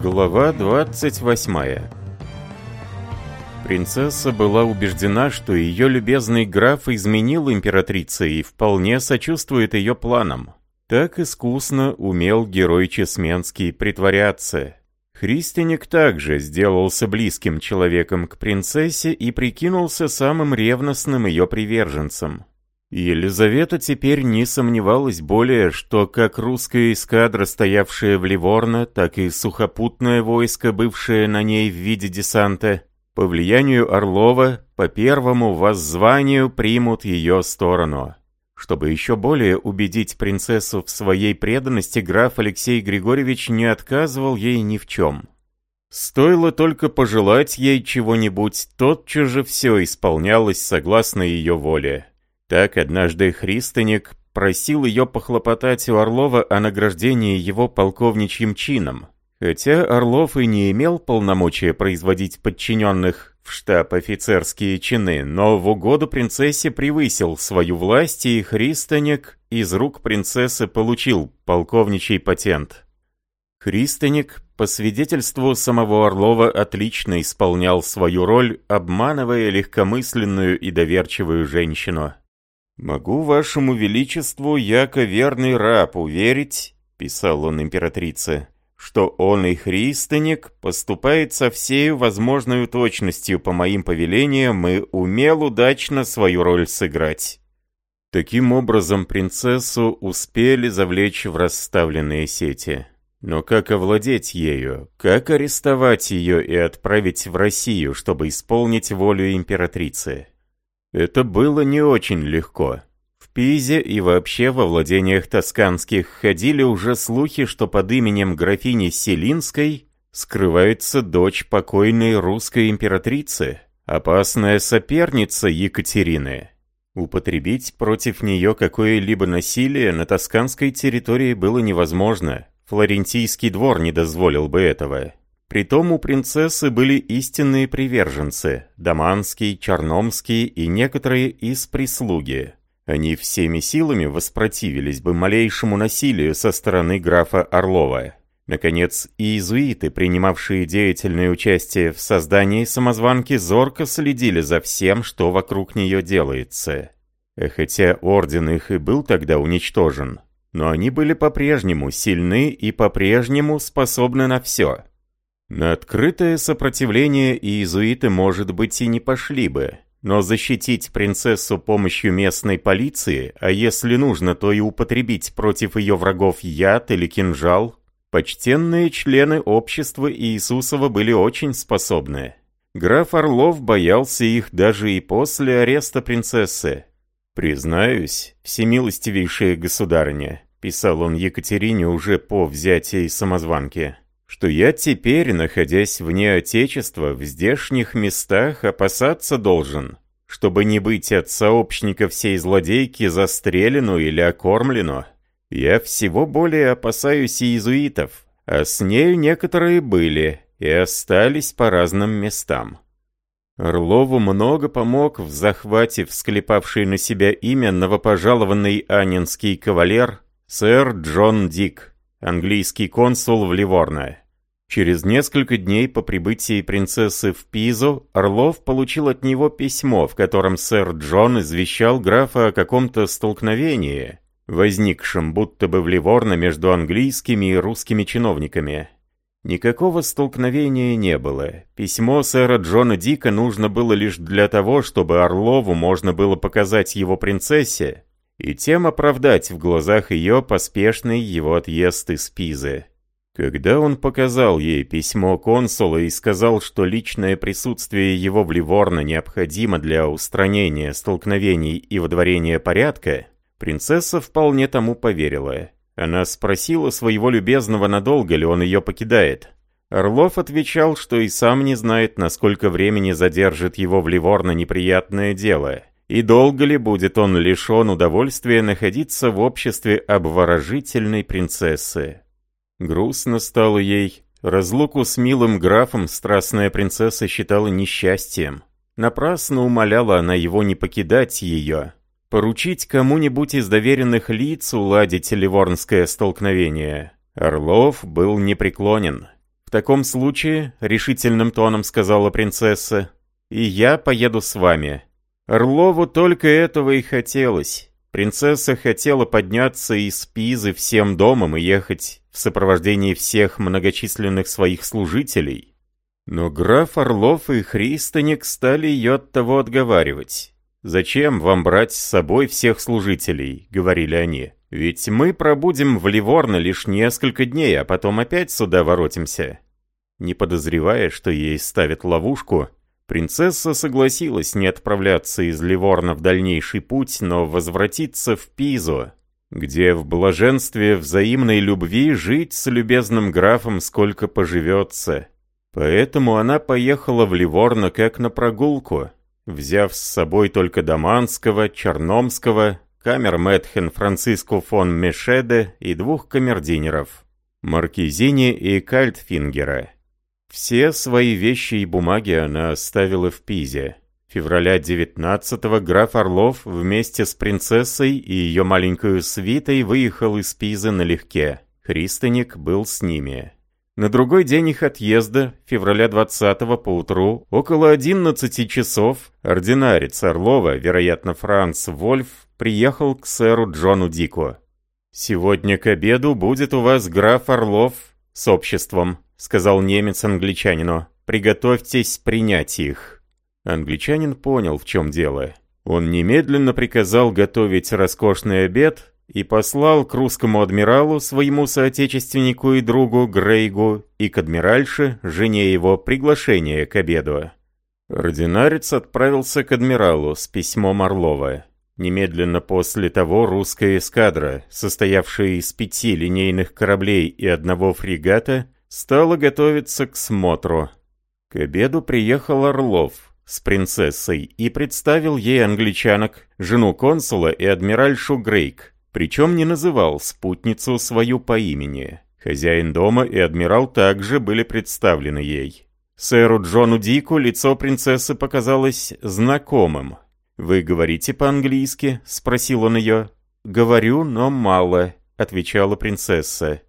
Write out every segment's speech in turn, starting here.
Глава 28 Принцесса была убеждена, что ее любезный граф изменил императрице и вполне сочувствует ее планам. Так искусно умел герой Чесменский притворяться. Христиник также сделался близким человеком к принцессе и прикинулся самым ревностным ее приверженцем. Елизавета теперь не сомневалась более, что как русская эскадра, стоявшая в Ливорно, так и сухопутное войско, бывшее на ней в виде десанта, по влиянию Орлова, по первому воззванию примут ее сторону. Чтобы еще более убедить принцессу в своей преданности, граф Алексей Григорьевич не отказывал ей ни в чем. Стоило только пожелать ей чего-нибудь, тотчас же все исполнялось согласно ее воле. Так однажды Христоник просил ее похлопотать у Орлова о награждении его полковничьим чином. Хотя Орлов и не имел полномочия производить подчиненных в штаб офицерские чины, но в угоду принцессе превысил свою власть, и Христоник из рук принцессы получил полковничий патент. Христоник, по свидетельству самого Орлова, отлично исполнял свою роль, обманывая легкомысленную и доверчивую женщину. «Могу вашему величеству, яко верный раб, уверить», — писал он императрице, «что он и христоник поступает со всею возможной точностью по моим повелениям и умел удачно свою роль сыграть». Таким образом, принцессу успели завлечь в расставленные сети. Но как овладеть ею? Как арестовать ее и отправить в Россию, чтобы исполнить волю императрицы? Это было не очень легко. В Пизе и вообще во владениях тосканских ходили уже слухи, что под именем графини Селинской скрывается дочь покойной русской императрицы, опасная соперница Екатерины. Употребить против нее какое-либо насилие на тосканской территории было невозможно. Флорентийский двор не дозволил бы этого. Притом у принцессы были истинные приверженцы – Даманский, Черномский и некоторые из прислуги. Они всеми силами воспротивились бы малейшему насилию со стороны графа Орлова. Наконец, иезуиты, принимавшие деятельное участие в создании самозванки, зорко следили за всем, что вокруг нее делается. Хотя орден их и был тогда уничтожен, но они были по-прежнему сильны и по-прежнему способны на все. На открытое сопротивление иезуиты, может быть, и не пошли бы, но защитить принцессу помощью местной полиции, а если нужно, то и употребить против ее врагов яд или кинжал, почтенные члены общества Иисусова были очень способны. Граф Орлов боялся их даже и после ареста принцессы. «Признаюсь, всемилостивейшая государыня», — писал он Екатерине уже по взятии самозванки, — что я теперь, находясь вне Отечества, в здешних местах опасаться должен, чтобы не быть от сообщника всей злодейки застрелену или окормлену. Я всего более опасаюсь иезуитов, а с нею некоторые были и остались по разным местам. Орлову много помог в захвате всклепавший на себя имя новопожалованный анинский кавалер сэр Джон Дик английский консул в Ливорно. Через несколько дней по прибытии принцессы в Пизу Орлов получил от него письмо, в котором сэр Джон извещал графа о каком-то столкновении, возникшем будто бы в Ливорно между английскими и русскими чиновниками. Никакого столкновения не было. Письмо сэра Джона Дика нужно было лишь для того, чтобы Орлову можно было показать его принцессе, и тем оправдать в глазах ее поспешный его отъезд из Пизы. Когда он показал ей письмо консула и сказал, что личное присутствие его в Ливорно необходимо для устранения столкновений и водворения порядка, принцесса вполне тому поверила. Она спросила своего любезного, надолго ли он ее покидает. Орлов отвечал, что и сам не знает, насколько времени задержит его в Ливорно неприятное дело – и долго ли будет он лишен удовольствия находиться в обществе обворожительной принцессы? Грустно стало ей. Разлуку с милым графом страстная принцесса считала несчастьем. Напрасно умоляла она его не покидать ее. Поручить кому-нибудь из доверенных лиц уладить ливорнское столкновение. Орлов был непреклонен. «В таком случае», — решительным тоном сказала принцесса, — «и я поеду с вами». Орлову только этого и хотелось. Принцесса хотела подняться из Пизы всем домом и ехать в сопровождении всех многочисленных своих служителей. Но граф Орлов и Христоник стали ее от того отговаривать. «Зачем вам брать с собой всех служителей?» — говорили они. Ведь мы пробудем в Ливорно лишь несколько дней, а потом опять сюда воротимся. Не подозревая, что ей ставят ловушку, принцесса согласилась не отправляться из Ливорна в дальнейший путь, но возвратиться в Пизу, где в блаженстве взаимной любви жить с любезным графом сколько поживется. Поэтому она поехала в Ливорно как на прогулку, взяв с собой только Даманского, Черномского, камер-мэтхен Франциско фон Мешеде и двух камердинеров Маркизини и Кальтфингера. Все свои вещи и бумаги она оставила в Пизе. Февраля 19-го граф Орлов вместе с принцессой и ее маленькой свитой выехал из Пизы налегке. Христоник был с ними. На другой день их отъезда, февраля 20-го поутру, около 11 часов, ординарец Орлова, вероятно, Франц Вольф, приехал к сэру Джону Дику. «Сегодня к обеду будет у вас граф Орлов с обществом», сказал немец англичанину. «Приготовьтесь принять их». Англичанин понял, в чем дело. Он немедленно приказал готовить роскошный обед, и послал к русскому адмиралу, своему соотечественнику и другу Грейгу, и к адмиральше, жене его, приглашение к обеду. Ординарец отправился к адмиралу с письмом Орлова. Немедленно после того русская эскадра, состоявшая из пяти линейных кораблей и одного фрегата, стала готовиться к смотру. К обеду приехал Орлов с принцессой и представил ей англичанок, жену консула и адмиральшу Грейк, причем не называл спутницу свою по имени. Хозяин дома и адмирал также были представлены ей. Сэру Джону Дику лицо принцессы показалось знакомым. «Вы говорите по-английски?» — спросил он ее. «Говорю, но мало», — отвечала принцесса.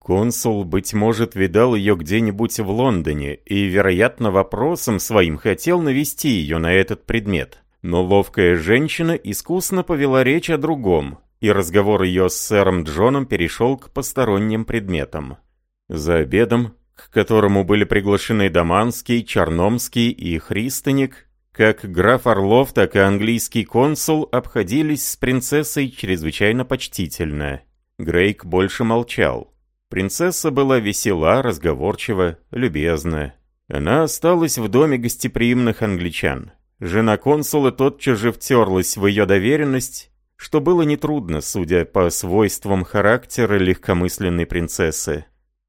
Консул, быть может, видал ее где-нибудь в Лондоне и, вероятно, вопросом своим хотел навести ее на этот предмет. Но ловкая женщина искусно повела речь о другом, и разговор ее с сэром Джоном перешел к посторонним предметам. За обедом, к которому были приглашены Даманский, Черномский и Христоник, как граф Орлов, так и английский консул обходились с принцессой чрезвычайно почтительно. Грейк больше молчал. Принцесса была весела, разговорчива, любезна. Она осталась в доме гостеприимных англичан. Жена консула тотчас же втерлась в ее доверенность что было нетрудно, судя по свойствам характера легкомысленной принцессы.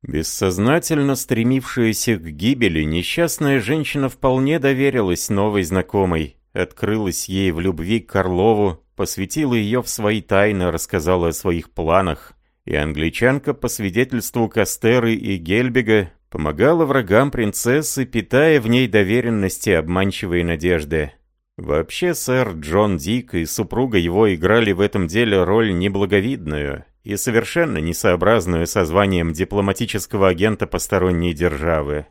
Бессознательно стремившаяся к гибели, несчастная женщина вполне доверилась новой знакомой, открылась ей в любви к Карлову, посвятила ее в свои тайны, рассказала о своих планах, и англичанка, по свидетельству Кастеры и Гельбега, помогала врагам принцессы, питая в ней доверенности обманчивые надежды. Вообще, сэр Джон Дик и супруга его играли в этом деле роль неблаговидную и совершенно несообразную со званием дипломатического агента посторонней державы.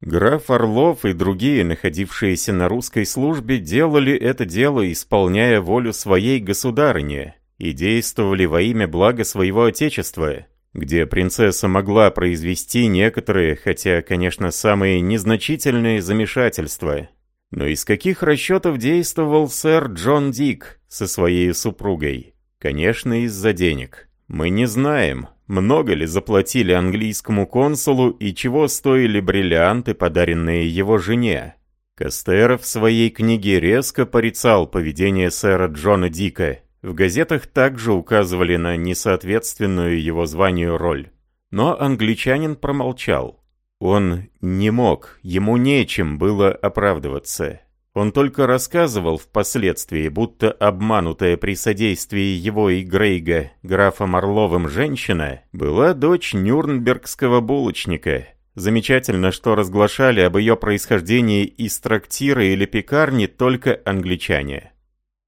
Граф Орлов и другие, находившиеся на русской службе, делали это дело, исполняя волю своей государыни, и действовали во имя блага своего отечества, где принцесса могла произвести некоторые, хотя, конечно, самые незначительные замешательства – но из каких расчетов действовал сэр Джон Дик со своей супругой? Конечно, из-за денег. Мы не знаем, много ли заплатили английскому консулу и чего стоили бриллианты, подаренные его жене. Кастер в своей книге резко порицал поведение сэра Джона Дика. В газетах также указывали на несоответственную его званию роль. Но англичанин промолчал. Он не мог, ему нечем было оправдываться. Он только рассказывал впоследствии, будто обманутая при содействии его и Грейга графом Орловым женщина была дочь нюрнбергского булочника. Замечательно, что разглашали об ее происхождении из трактира или пекарни только англичане.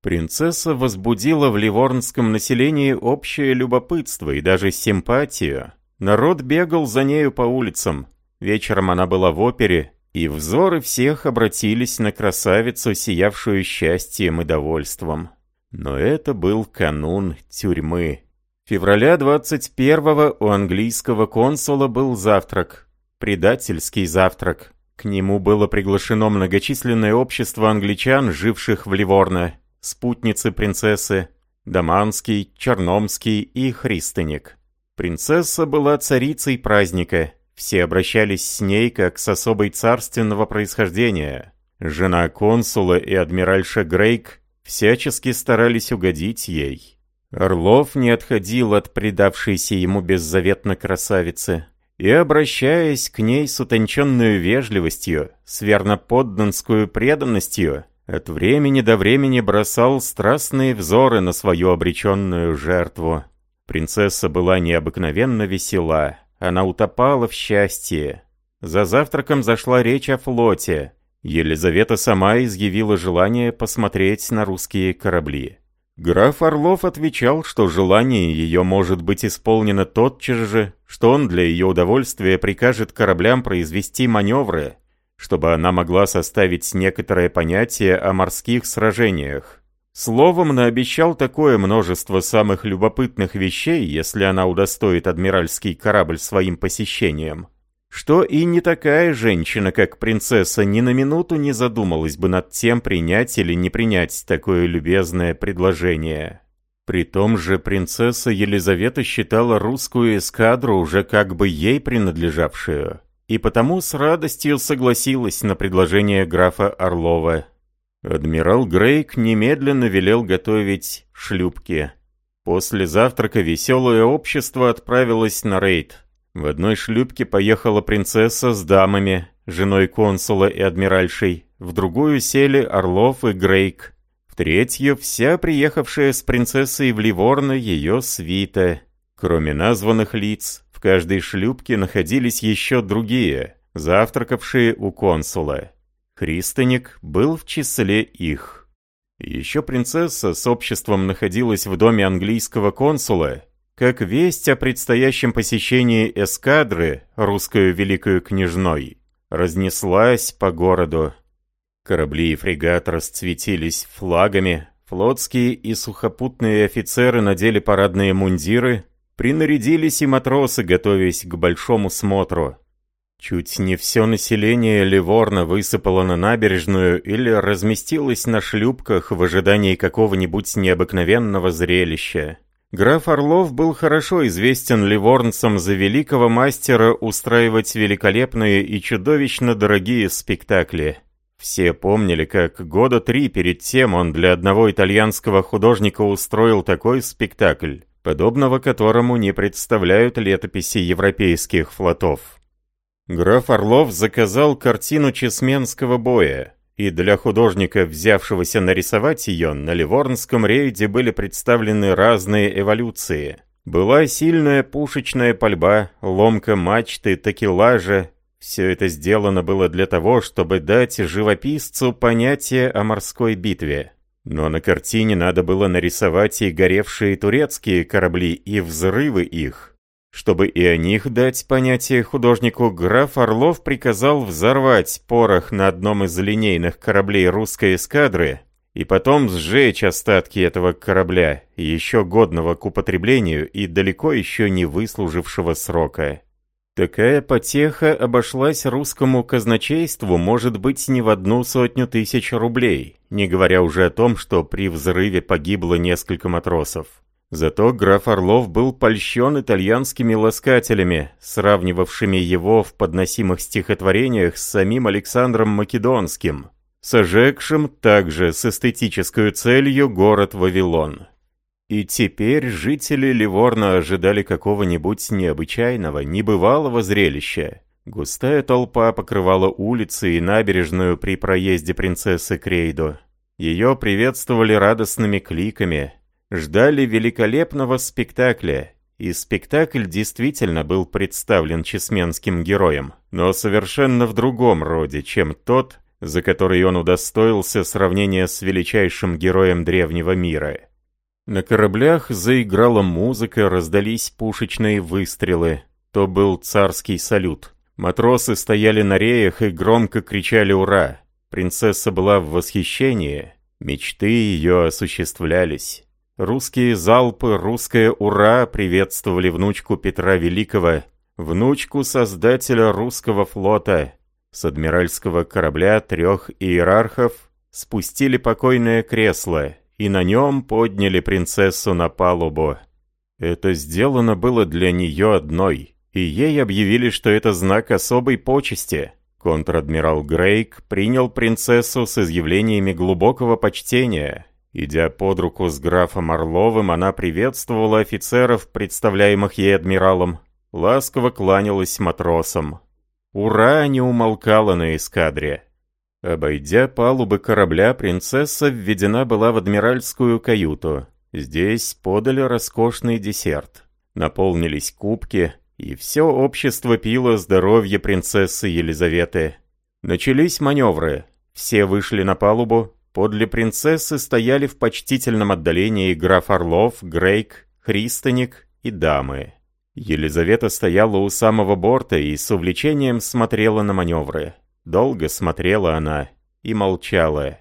Принцесса возбудила в ливорнском населении общее любопытство и даже симпатию. Народ бегал за нею по улицам, Вечером она была в опере, и взоры всех обратились на красавицу, сиявшую счастьем и довольством. Но это был канун тюрьмы. Февраля 21-го у английского консула был завтрак. Предательский завтрак. К нему было приглашено многочисленное общество англичан, живших в Ливорно, спутницы принцессы, Даманский, Черномский и Христоник. Принцесса была царицей праздника, все обращались с ней как с особой царственного происхождения. Жена консула и адмиральша Грейк всячески старались угодить ей. Орлов не отходил от предавшейся ему беззаветно красавицы и, обращаясь к ней с утонченной вежливостью, с верноподданскую преданностью, от времени до времени бросал страстные взоры на свою обреченную жертву. Принцесса была необыкновенно весела, она утопала в счастье. За завтраком зашла речь о флоте. Елизавета сама изъявила желание посмотреть на русские корабли. Граф Орлов отвечал, что желание ее может быть исполнено тотчас же, что он для ее удовольствия прикажет кораблям произвести маневры, чтобы она могла составить некоторое понятие о морских сражениях. Словом, наобещал такое множество самых любопытных вещей, если она удостоит адмиральский корабль своим посещением, что и не такая женщина, как принцесса, ни на минуту не задумалась бы над тем, принять или не принять такое любезное предложение. При том же принцесса Елизавета считала русскую эскадру уже как бы ей принадлежавшую, и потому с радостью согласилась на предложение графа Орлова. Адмирал Грейк немедленно велел готовить шлюпки. После завтрака веселое общество отправилось на рейд. В одной шлюпке поехала принцесса с дамами, женой консула и адмиральшей, в другую сели Орлов и Грейк, в третью вся приехавшая с принцессой в Ливорно ее свита. Кроме названных лиц, в каждой шлюпке находились еще другие, завтракавшие у консула. Христоник был в числе их. Еще принцесса с обществом находилась в доме английского консула, как весть о предстоящем посещении эскадры, русскую великую княжной, разнеслась по городу. Корабли и фрегат расцветились флагами, флотские и сухопутные офицеры надели парадные мундиры, принарядились и матросы, готовясь к большому смотру. Чуть не все население Ливорна высыпало на набережную или разместилось на шлюпках в ожидании какого-нибудь необыкновенного зрелища. Граф Орлов был хорошо известен ливорнцам за великого мастера устраивать великолепные и чудовищно дорогие спектакли. Все помнили, как года три перед тем он для одного итальянского художника устроил такой спектакль, подобного которому не представляют летописи европейских флотов. Граф Орлов заказал картину Чесменского боя, и для художника, взявшегося нарисовать ее, на Ливорнском рейде были представлены разные эволюции. Была сильная пушечная пальба, ломка мачты, такелажа. Все это сделано было для того, чтобы дать живописцу понятие о морской битве. Но на картине надо было нарисовать и горевшие турецкие корабли, и взрывы их. Чтобы и о них дать понятие художнику, граф Орлов приказал взорвать порох на одном из линейных кораблей русской эскадры и потом сжечь остатки этого корабля, еще годного к употреблению и далеко еще не выслужившего срока. Такая потеха обошлась русскому казначейству, может быть, не в одну сотню тысяч рублей, не говоря уже о том, что при взрыве погибло несколько матросов. Зато граф Орлов был польщен итальянскими ласкателями, сравнивавшими его в подносимых стихотворениях с самим Александром Македонским, сожегшим также с эстетической целью город Вавилон. И теперь жители Ливорна ожидали какого-нибудь необычайного, небывалого зрелища. Густая толпа покрывала улицы и набережную при проезде принцессы Крейдо. Ее приветствовали радостными кликами – ждали великолепного спектакля, и спектакль действительно был представлен чесменским героем, но совершенно в другом роде, чем тот, за который он удостоился сравнения с величайшим героем древнего мира. На кораблях заиграла музыка, раздались пушечные выстрелы. То был царский салют. Матросы стояли на реях и громко кричали «Ура!». Принцесса была в восхищении, мечты ее осуществлялись. Русские залпы, русское «Ура!» приветствовали внучку Петра Великого, внучку создателя русского флота. С адмиральского корабля трех иерархов спустили покойное кресло и на нем подняли принцессу на палубу. Это сделано было для нее одной, и ей объявили, что это знак особой почести. Контр-адмирал Грейк принял принцессу с изъявлениями глубокого почтения. Идя под руку с графом Орловым, она приветствовала офицеров, представляемых ей адмиралом, ласково кланялась матросам. «Ура!» не умолкала на эскадре. Обойдя палубы корабля, принцесса введена была в адмиральскую каюту. Здесь подали роскошный десерт. Наполнились кубки, и все общество пило здоровье принцессы Елизаветы. Начались маневры. Все вышли на палубу. Подле принцессы стояли в почтительном отдалении граф Орлов, Грейк, Христоник и дамы. Елизавета стояла у самого борта и с увлечением смотрела на маневры. Долго смотрела она и молчала.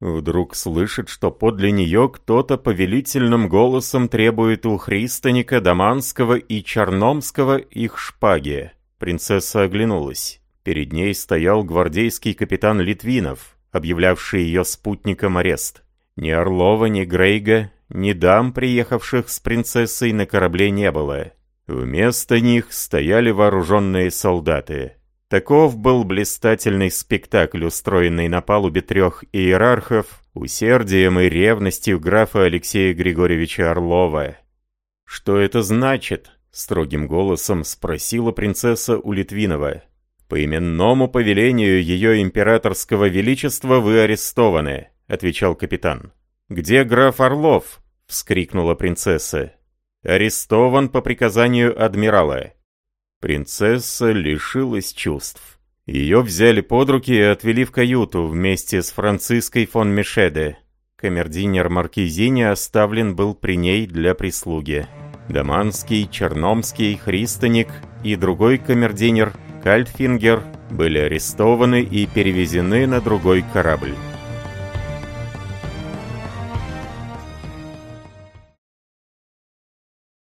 Вдруг слышит, что подле нее кто-то повелительным голосом требует у Христоника, Даманского и Черномского их шпаги. Принцесса оглянулась. Перед ней стоял гвардейский капитан Литвинов, объявлявший ее спутником арест. Ни Орлова, ни Грейга, ни дам, приехавших с принцессой на корабле, не было. Вместо них стояли вооруженные солдаты. Таков был блистательный спектакль, устроенный на палубе трех иерархов, усердием и ревностью графа Алексея Григорьевича Орлова. «Что это значит?» — строгим голосом спросила принцесса у Литвинова. «По именному повелению ее императорского величества вы арестованы», — отвечал капитан. «Где граф Орлов?» — вскрикнула принцесса. «Арестован по приказанию адмирала». Принцесса лишилась чувств. Ее взяли под руки и отвели в каюту вместе с Франциской фон Мишеде. Камердинер Маркизини оставлен был при ней для прислуги. Даманский, Черномский, Христоник и другой камердинер, Кальтфингер, были арестованы и перевезены на другой корабль.